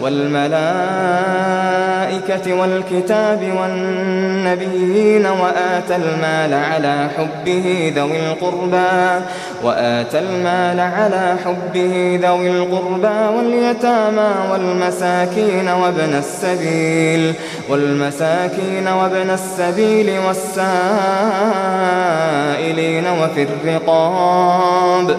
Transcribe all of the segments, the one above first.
والملائكة والكتاب والنبيين وآتى المال على حبه ذوي القربى وآتى المال على حبه ذوي القربى واليتامى والمساكين وابن السبيل والمساكين وابن السبيل والسائلين وفي الرقاب.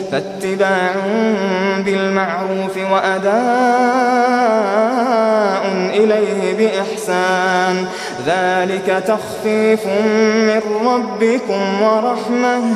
فاتباع بالمعروف وأداء إليه بإحسان. ذلك تخفيف من ربكم ورحمة.